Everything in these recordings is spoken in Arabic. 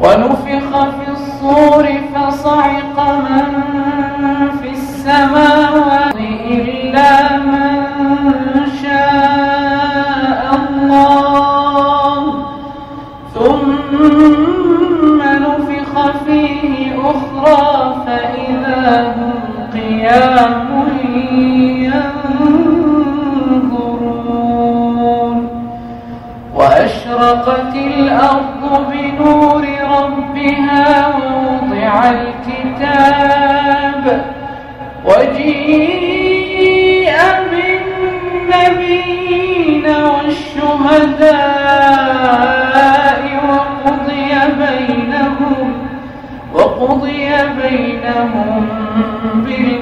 ونفخ في الصور فصعق من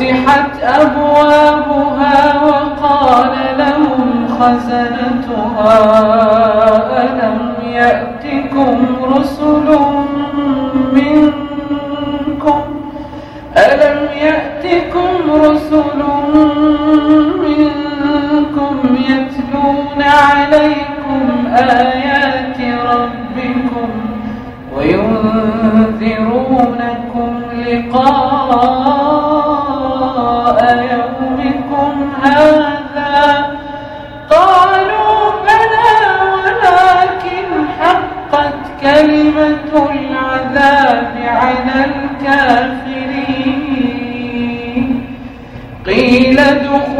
فتحت أبوابها وقال لهم خزنتها ألم يأتكم رسل وينذرونكم لقاء يومكم هذا. قالوا بلى ولكن حقت كلمة العذاب على الكافرين. قيل ادخلوا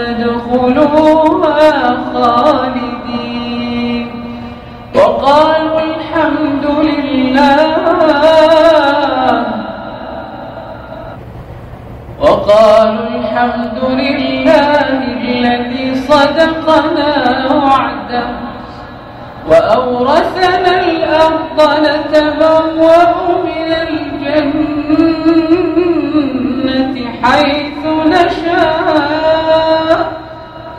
فادخلوها خالدين. وقالوا الحمد لله. وقالوا الحمد لله الذي صدقنا وعده. وأورثنا الأرض نتبوأ من الجنة حيث نشاء.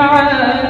عالم